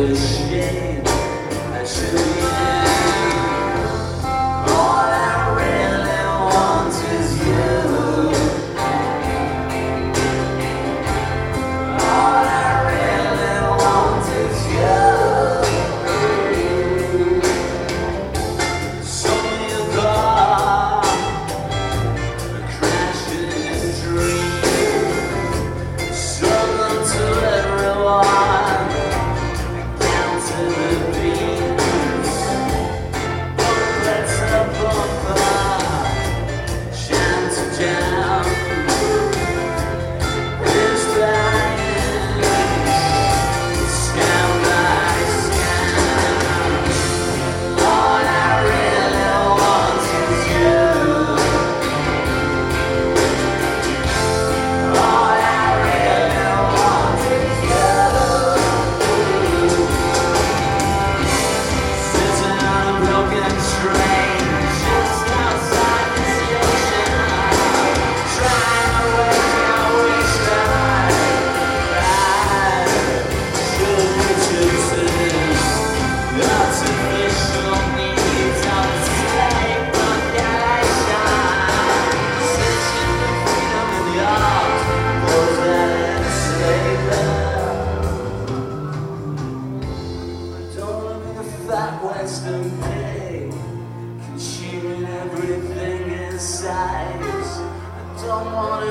tell jam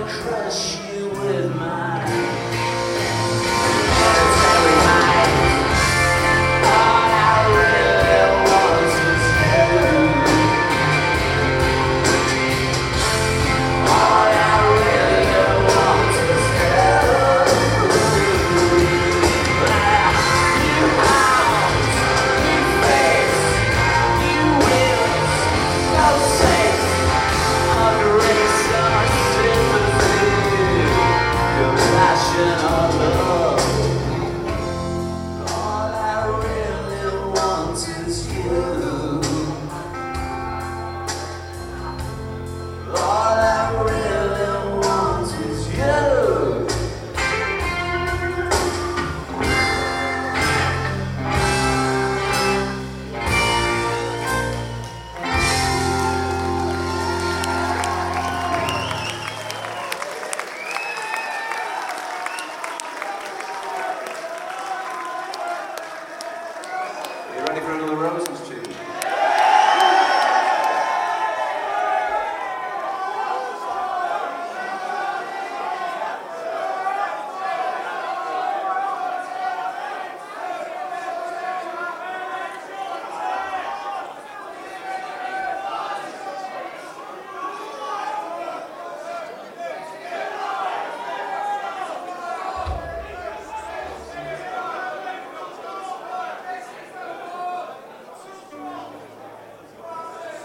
trash.